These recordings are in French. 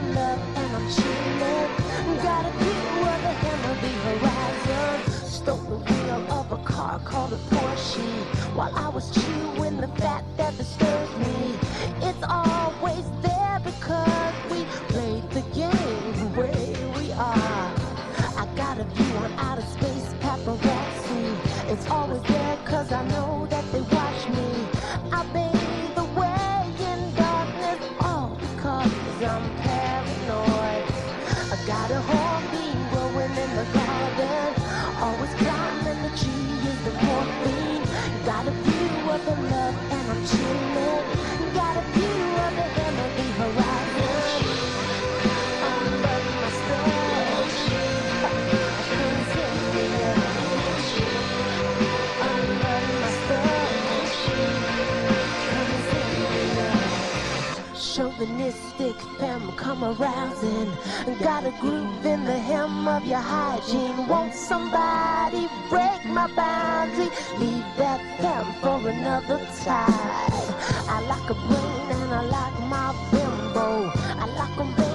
and I'm chillin'. Gotta the of the horizon. Stole the wheel of a car called a Porsche while I was chewing. I'm arousing. Got a groove in the hem of your hygiene. Won't somebody break my boundary? Leave that them for another time. I like a brain and I like my bimbo. I like a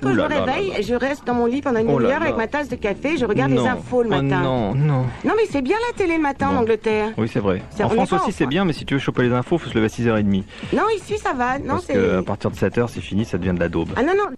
quand je me réveille, je reste dans mon lit pendant une oh demi-heure avec ma tasse de café, je regarde les infos le oh matin. Oh non, non. Non, mais c'est bien la télé le matin en Angleterre. Oui, c'est vrai. En France aussi, c'est bien, mais si tu veux choper les infos, il faut se lever à 6h30. Non, ici, ça va. Parce que à partir de 7h, c'est fini, ça devient de la daube. Ah non, non.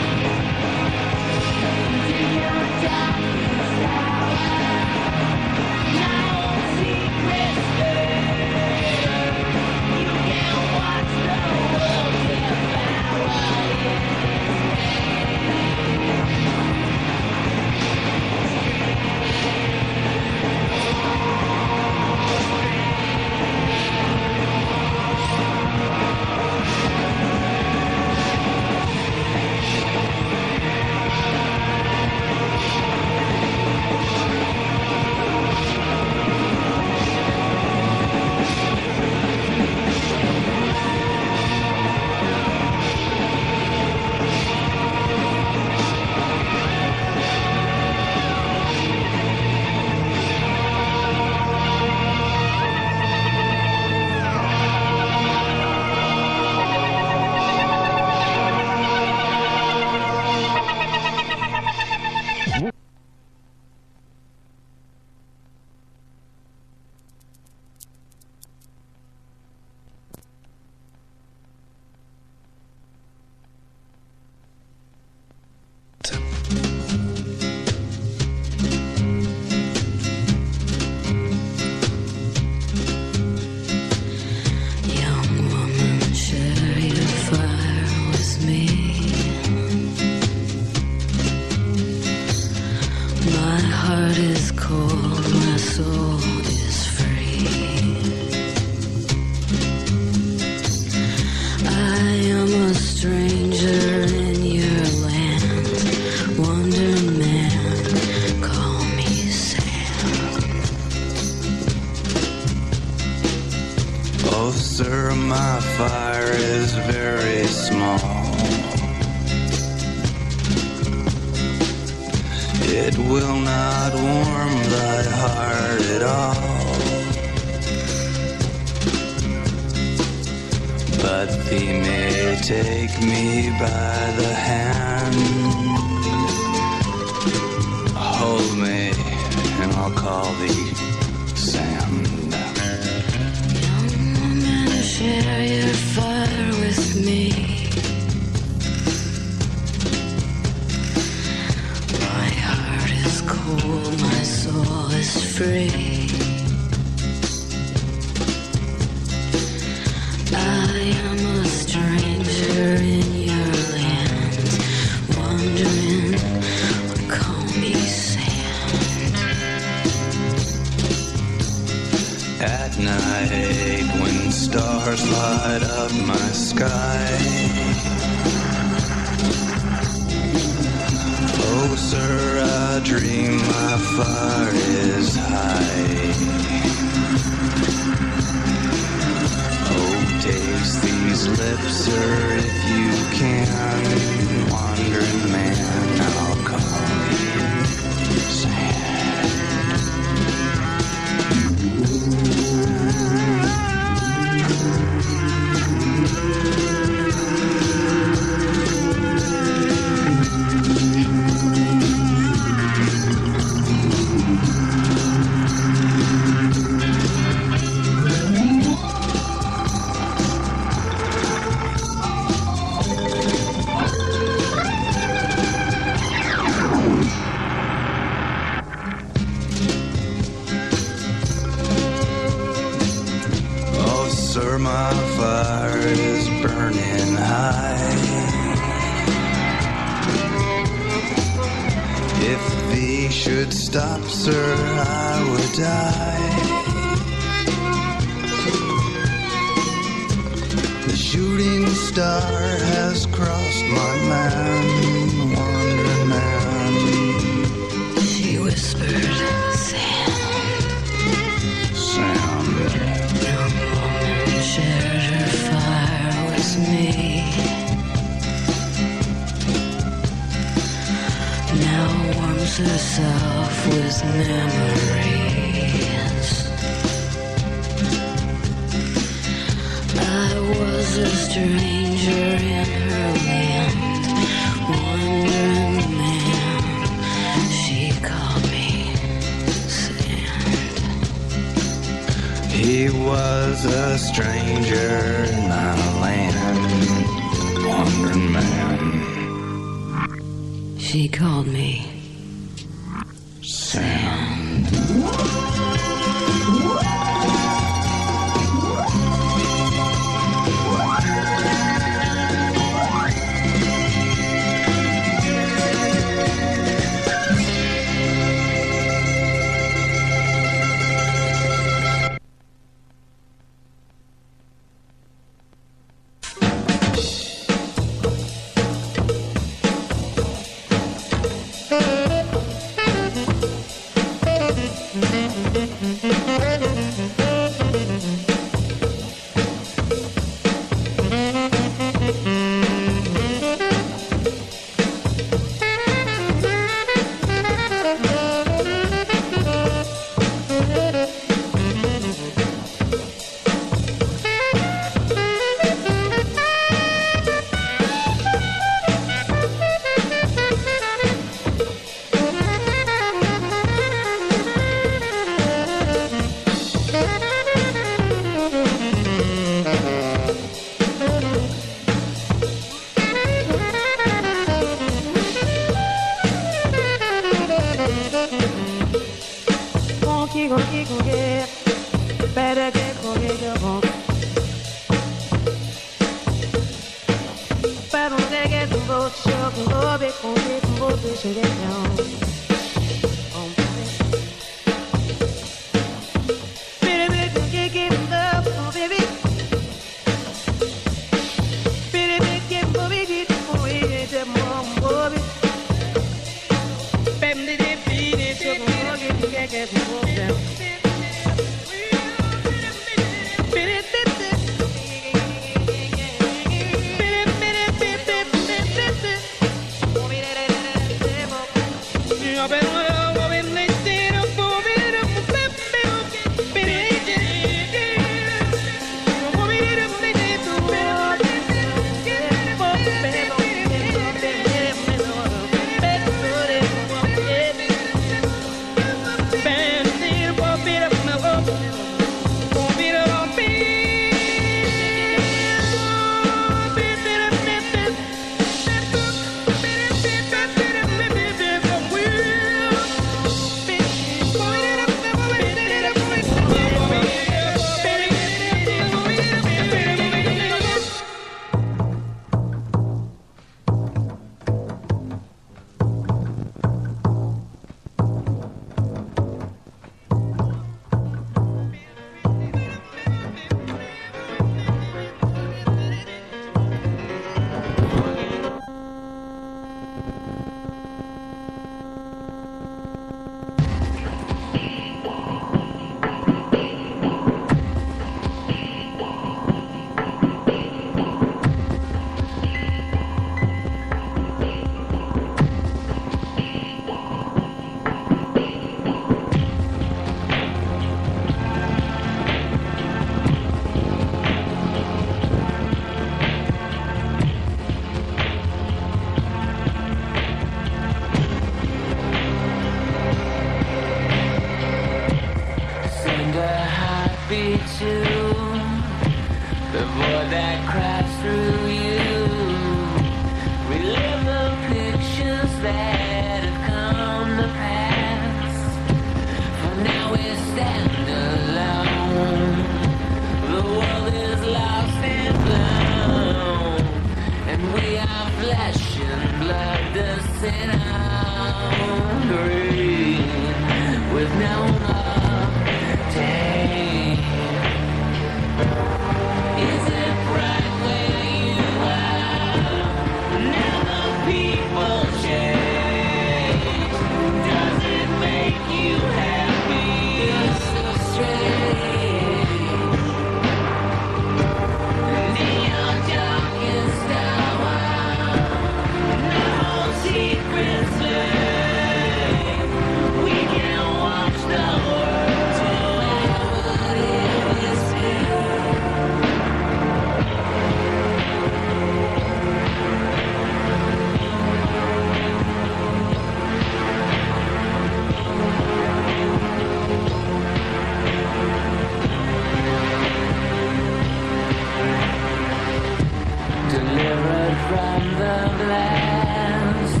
Blast.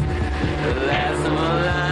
Last of a line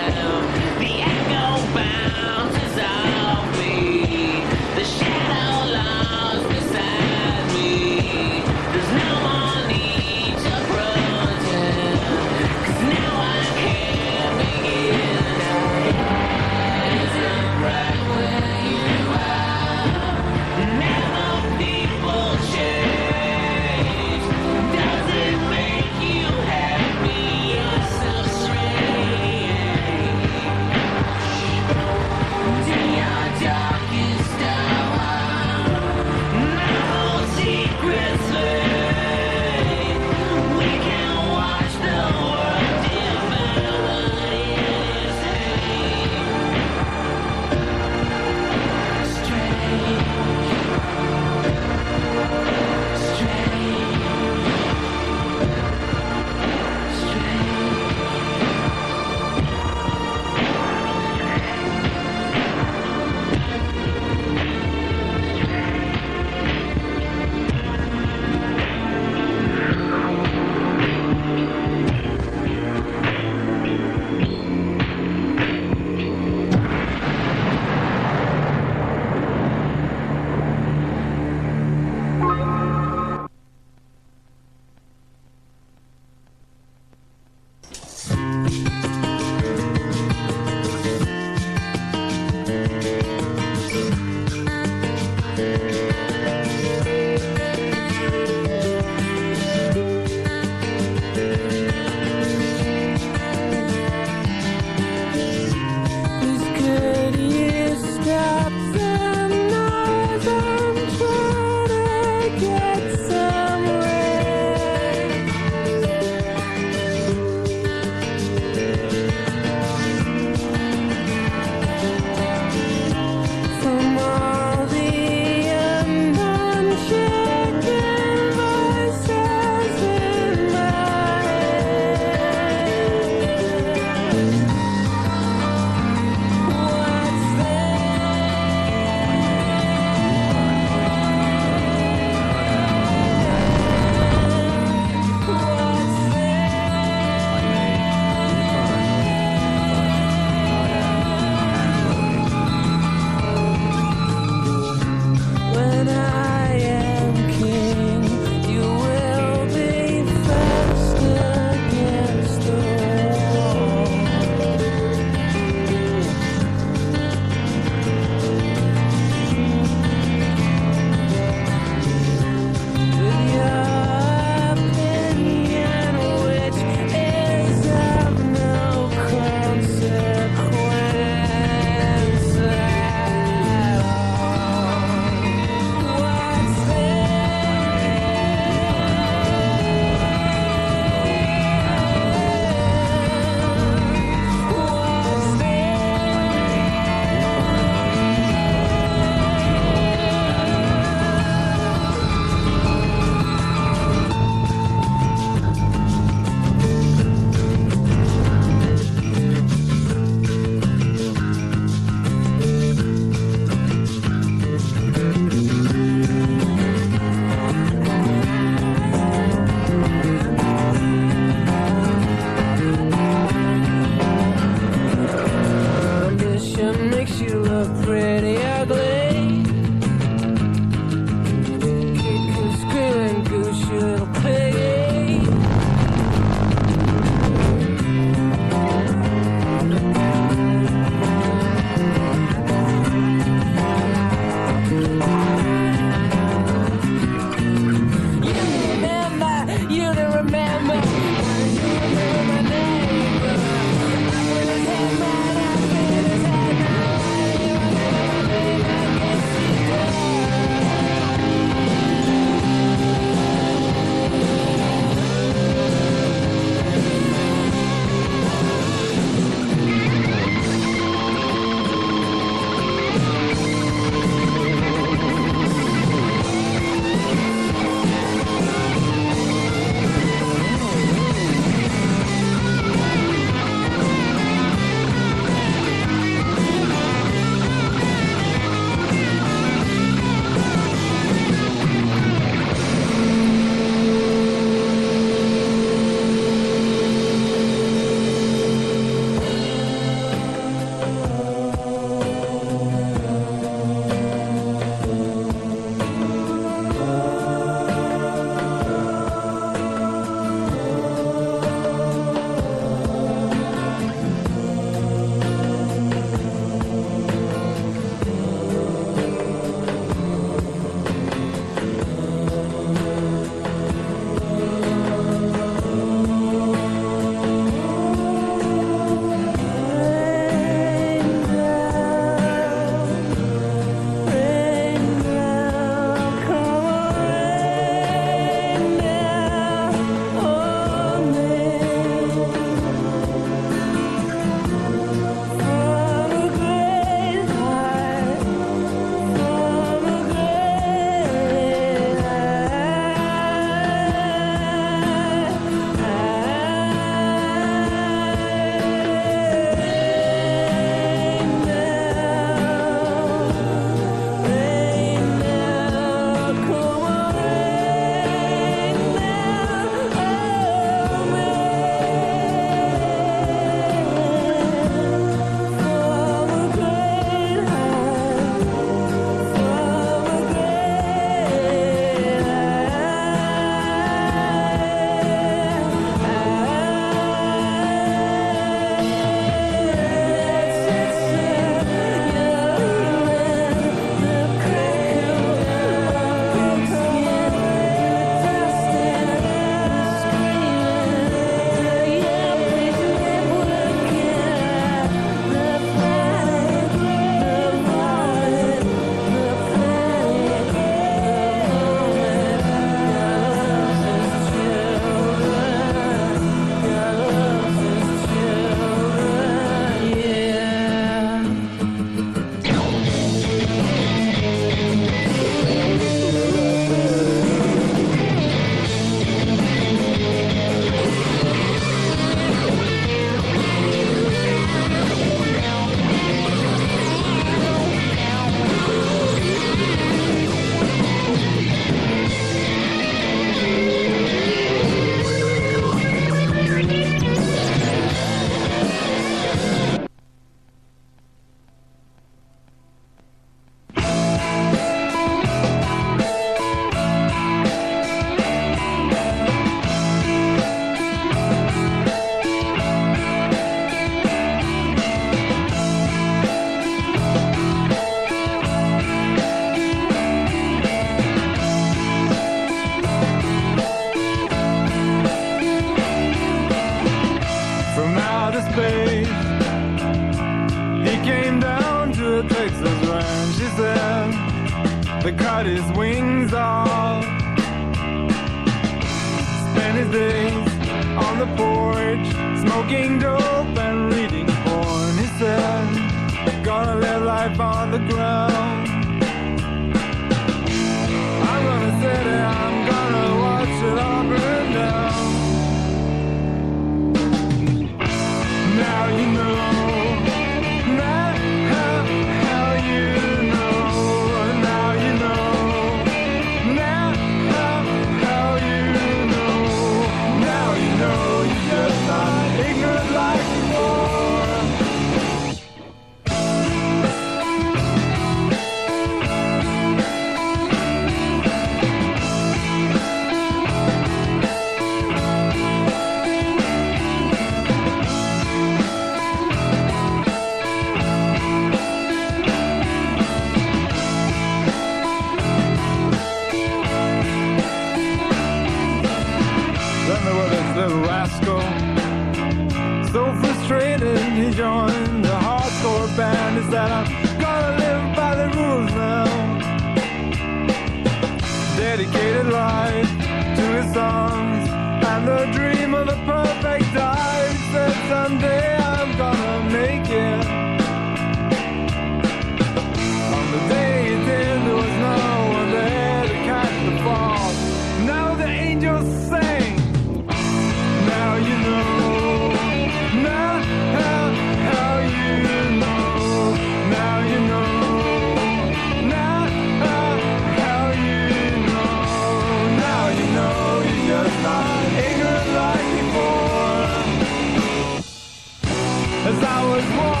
was born.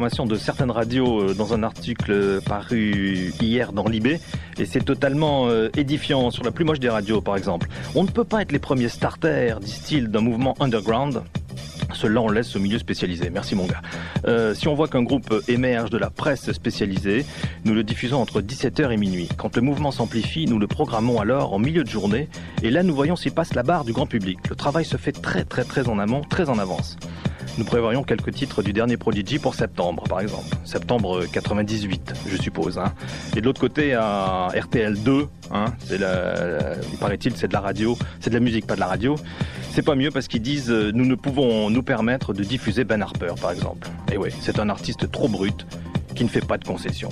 De certaines radios euh, dans un article paru hier dans Libé, et c'est totalement euh, édifiant sur la plus moche des radios, par exemple. On ne peut pas être les premiers starters, disent-ils, d'un mouvement underground. Cela on laisse au milieu spécialisé. Merci mon gars. Euh, si on voit qu'un groupe émerge de la presse spécialisée, nous le diffusons entre 17h et minuit. Quand le mouvement s'amplifie, nous le programmons alors en milieu de journée, et là nous voyons s'y passe la barre du grand public. Le travail se fait très très très en amont, très en avance. Nous prévoyons quelques titres du dernier Prodigy pour septembre, par exemple. Septembre 98, je suppose. Hein. Et de l'autre côté, à RTL 2, hein, il paraît-il, c'est de la radio, c'est de la musique, pas de la radio. C'est pas mieux parce qu'ils disent euh, nous ne pouvons nous permettre de diffuser Ben Harper, par exemple. Et oui, c'est un artiste trop brut qui ne fait pas de concessions.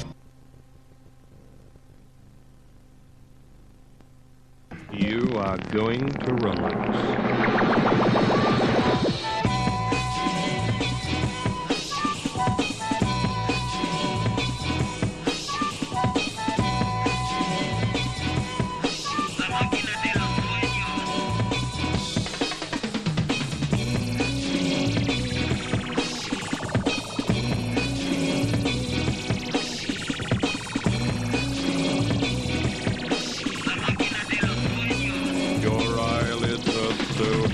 So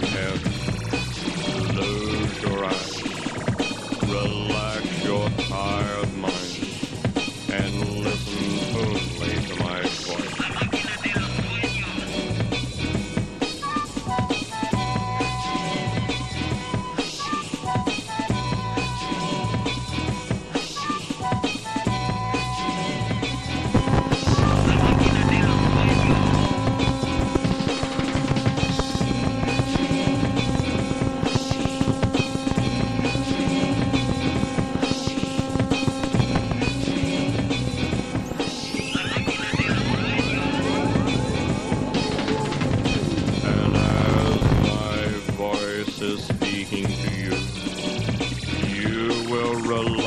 voice is speaking to you. You will rely.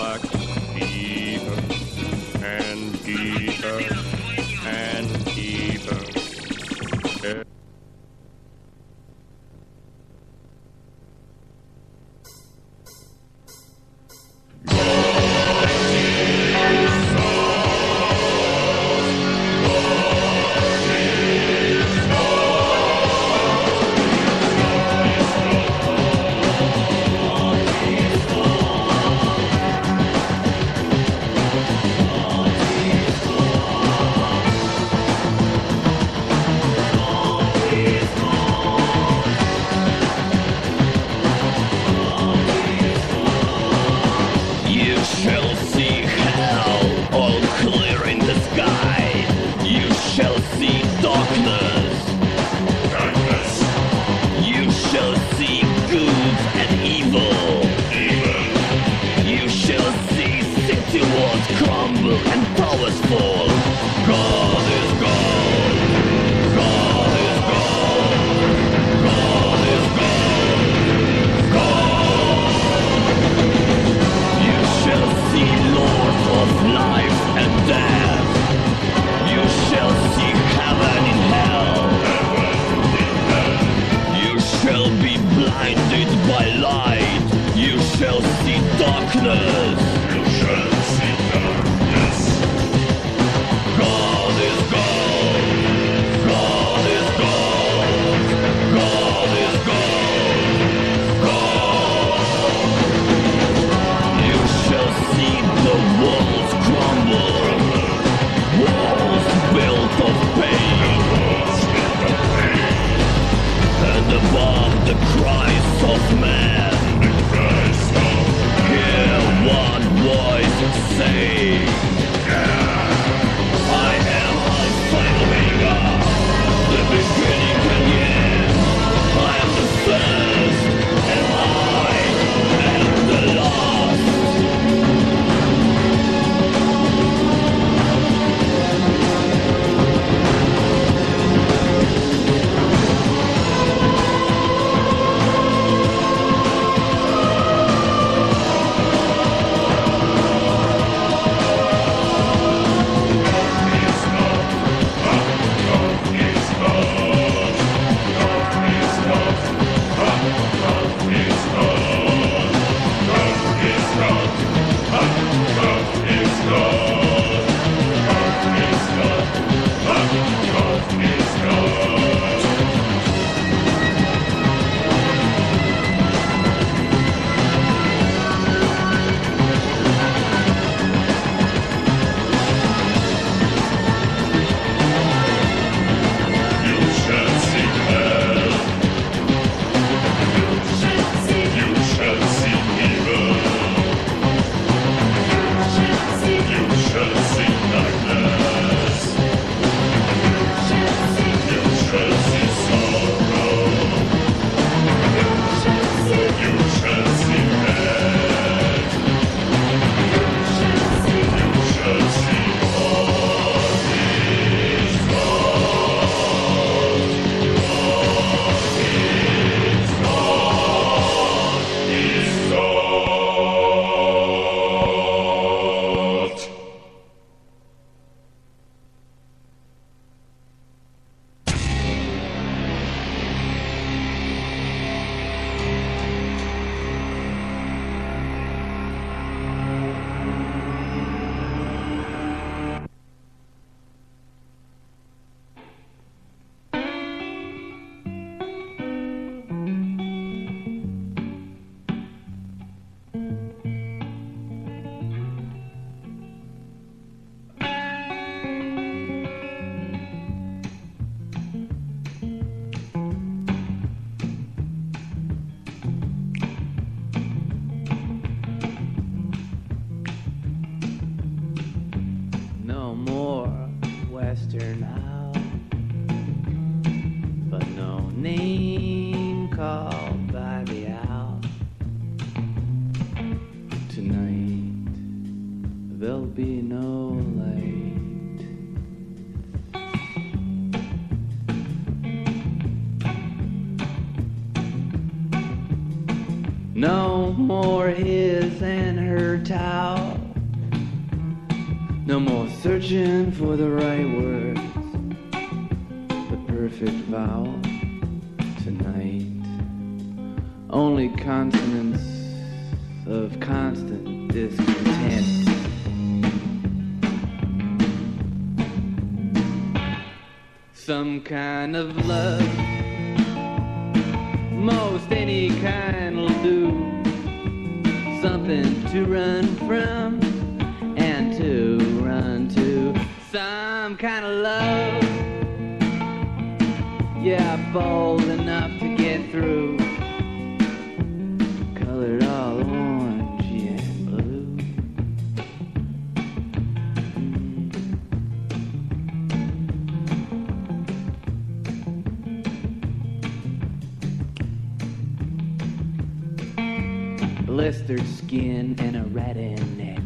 skin and a ratty neck.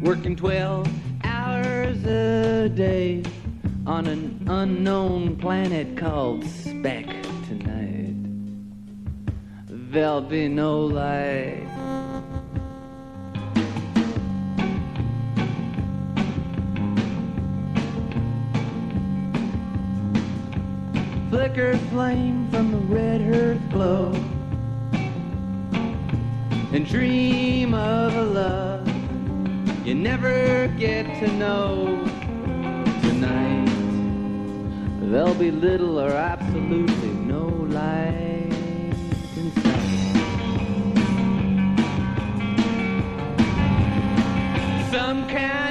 Working 12 hours a day on an unknown planet called Speck tonight. There'll be no light dream of a love you never get to know. Tonight, there'll be little or absolutely no light inside. Some kind